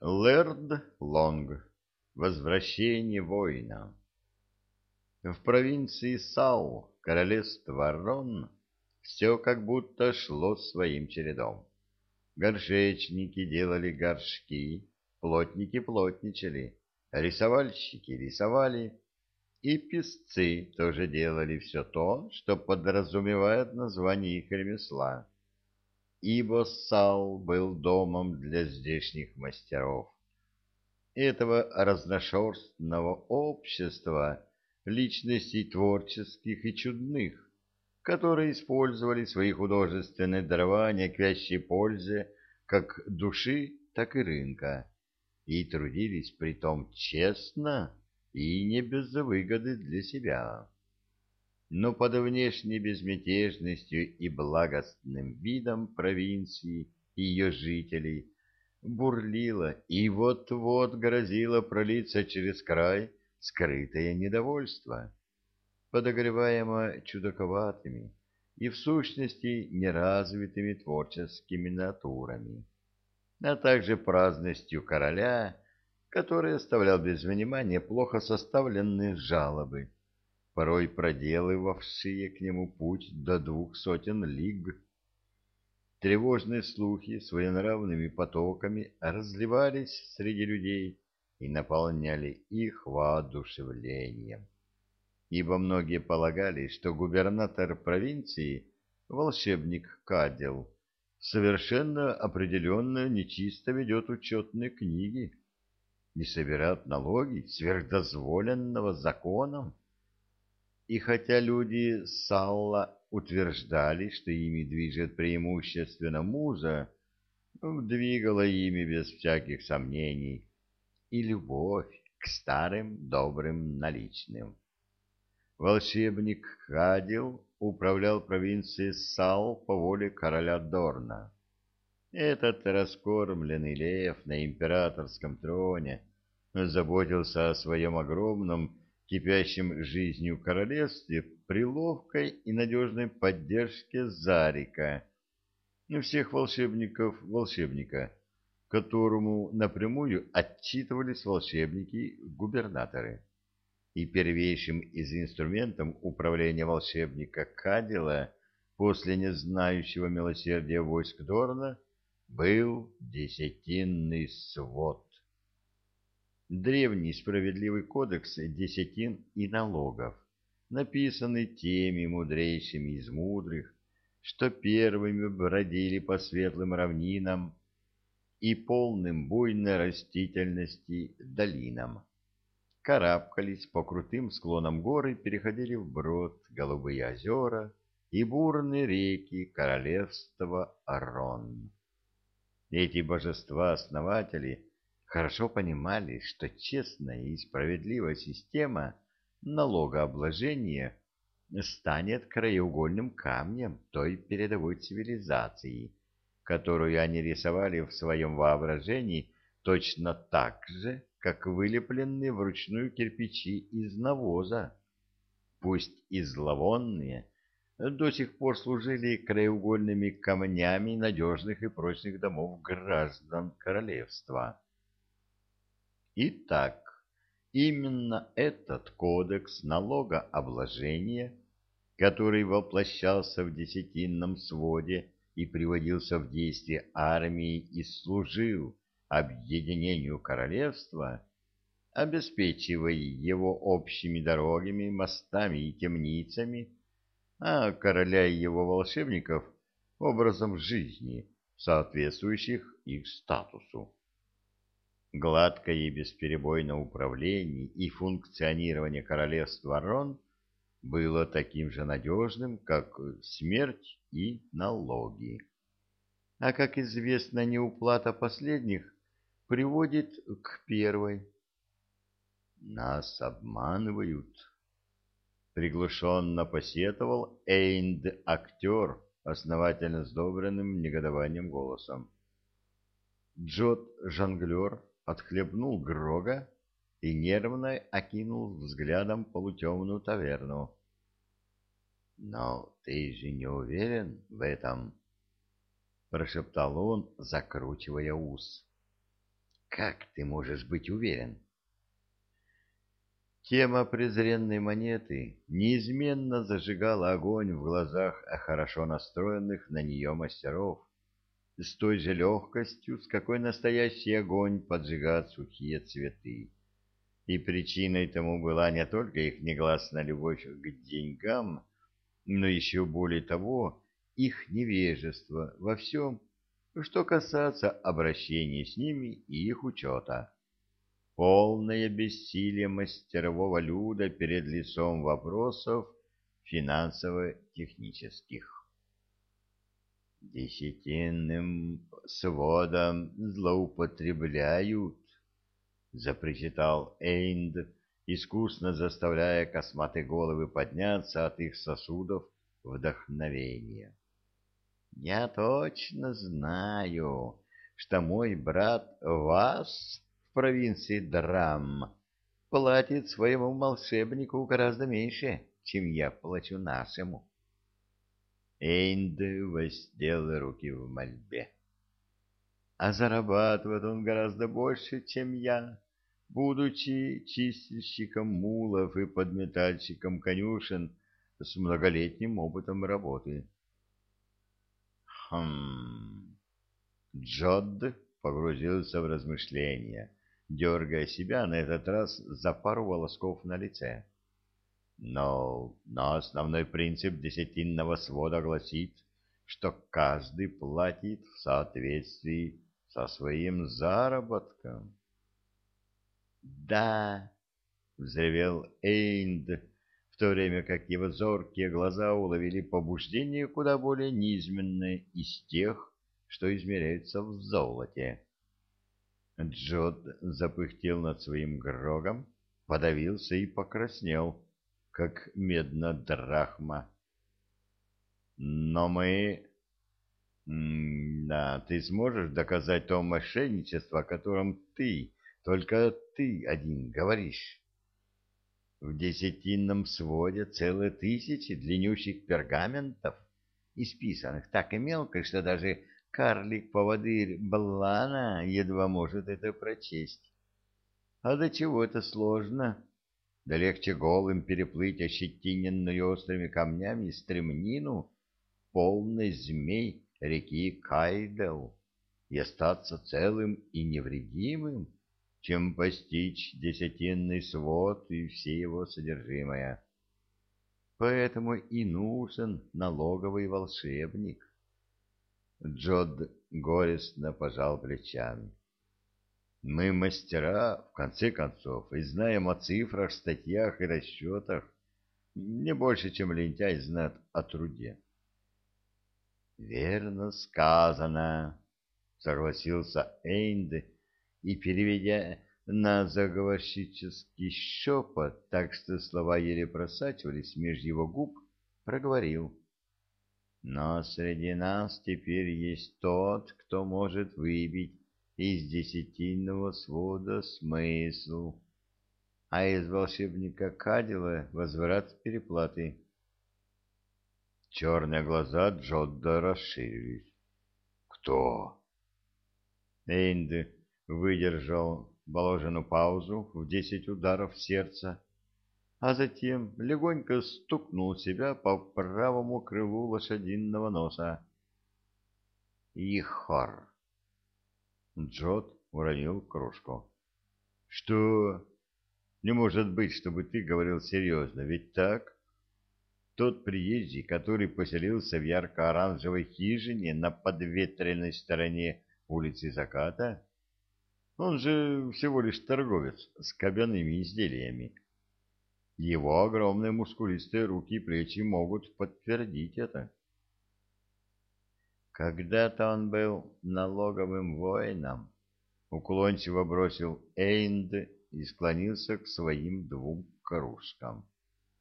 Лэрд Лонг. Возвращение воина. В провинции Сау, королевство Рон, все как будто шло своим чередом. Горшечники делали горшки, плотники плотничали, рисовальщики рисовали, и писцы тоже делали все то, что подразумевает название их ремесла. Ибо Сал был домом для здешних мастеров этого разношерстного общества личностей творческих и чудных, которые использовали свои художественные дарования к вящей пользе как души, так и рынка, и трудились притом честно и не без выгоды для себя. Но под внешней безмятежностью и благостным видом провинции и ее жителей – бурлило и вот-вот грозило пролиться через край скрытое недовольство, подогреваемо чудаковатыми и в сущности неразвитыми творческими натурами, а также праздностью короля, который оставлял без внимания плохо составленные жалобы, порой проделывавшие к нему путь до двух сотен лиг. Тревожные слухи своенравными потоками разливались среди людей и наполняли их воодушевлением. Ибо многие полагали, что губернатор провинции, волшебник Кадил, совершенно определенно нечисто ведет учетные книги и собирает налоги сверхдозволенного законом. И хотя люди Салла утверждали, что ими движет преимущественно муза, двигала ими без всяких сомнений и любовь к старым добрым наличным. Волшебник Хадил управлял провинцией Сал по воле короля Дорна. Этот раскормленный лев на императорском троне заботился о своем огромном кипящем жизнью королевстве при ловкой и надежной поддержке Зарика, всех волшебников волшебника, которому напрямую отчитывались волшебники-губернаторы. И первейшим из инструментов управления волшебника Кадила после незнающего милосердия войск Дорна был десятинный свод древний справедливый кодекс десятин и налогов, написанный теми мудрейшими из мудрых, что первыми бродили по светлым равнинам и полным буйной растительности долинам. Карабкались по крутым склонам горы, переходили вброд голубые озера и бурные реки королевства Арон. Эти божества-основатели — хорошо понимали, что честная и справедливая система налогообложения станет краеугольным камнем той передовой цивилизации, которую они рисовали в своем воображении точно так же, как вылепленные вручную кирпичи из навоза, пусть и зловонные, до сих пор служили краеугольными камнями надежных и прочных домов граждан королевства. Итак, именно этот кодекс налогообложения, который воплощался в десятинном своде и приводился в действие армии и служил объединению королевства, обеспечивая его общими дорогами, мостами и темницами, а короля и его волшебников образом жизни, соответствующих их статусу. Гладкое и бесперебойное управление и функционирование королевства Рон было таким же надежным, как смерть и налоги. А, как известно, неуплата последних приводит к первой. «Нас обманывают», — приглушенно посетовал Эйнд-актер, основательно сдобренным негодованием голосом. Джот-жонглер отхлебнул Грога и нервно окинул взглядом полутемную таверну. — Но ты же не уверен в этом? — прошептал он, закручивая ус. Как ты можешь быть уверен? Тема презренной монеты неизменно зажигала огонь в глазах хорошо настроенных на нее мастеров, с той же легкостью, с какой настоящий огонь поджигает сухие цветы. И причиной тому была не только их негласная любовь к деньгам, но еще более того, их невежество во всем, что касается обращения с ними и их учета. Полное бессилие мастерового люда перед лицом вопросов финансово-технических. Десятинным сводом злоупотребляют, запричитал Эйнд, искусно заставляя косматые головы подняться от их сосудов вдохновения. Я точно знаю, что мой брат вас в провинции Драм платит своему волшебнику гораздо меньше, чем я плачу нашему. Эйнд воздел руки в мольбе. А зарабатывает он гораздо больше, чем я, будучи чистильщиком мулов и подметальщиком конюшен с многолетним опытом работы. Хм. Джод погрузился в размышления, дергая себя на этот раз за пару волосков на лице. Но, но основной принцип десятинного свода гласит, что каждый платит в соответствии со своим заработком. «Да!» — взревел Эйнд, в то время как его зоркие глаза уловили побуждение куда более низменное из тех, что измеряются в золоте. Джод запыхтел над своим грогом, подавился и покраснел как медна драхма. Но мы... Да, ты сможешь доказать то мошенничество, о котором ты, только ты один говоришь. В десятинном своде целые тысячи длиннющих пергаментов, исписанных так и мелко, что даже карлик-поводырь Блана едва может это прочесть. А до чего это сложно? Да легче голым переплыть ощетиненную острыми камнями стремнину полной змей реки Кайдел и остаться целым и невредимым, чем постичь десятинный свод и все его содержимое. Поэтому и нужен налоговый волшебник. Джод горестно пожал плечами. Мы мастера, в конце концов, и знаем о цифрах, статьях и расчетах не больше, чем лентяй знает о труде. «Верно сказано», — согласился Эйнд, и, переведя на заговорщический шепот, так что слова еле просачивались меж его губ, проговорил. «Но среди нас теперь есть тот, кто может выбить из десятинного свода смысл, а из волшебника Кадила возврат переплаты. Черные глаза Джодда расширились. «Кто?» Эйнд выдержал положенную паузу в десять ударов сердца, а затем легонько стукнул себя по правому крылу лошадиного носа. «Ихор!» Джот уронил кружку. — Что? Не может быть, чтобы ты говорил серьезно, ведь так? Тот приезжий, который поселился в ярко-оранжевой хижине на подветренной стороне улицы Заката, он же всего лишь торговец с кабяными изделиями. Его огромные мускулистые руки и плечи могут подтвердить это. Когда-то он был налоговым воином, уклончиво бросил Эйнд и склонился к своим двум кружкам.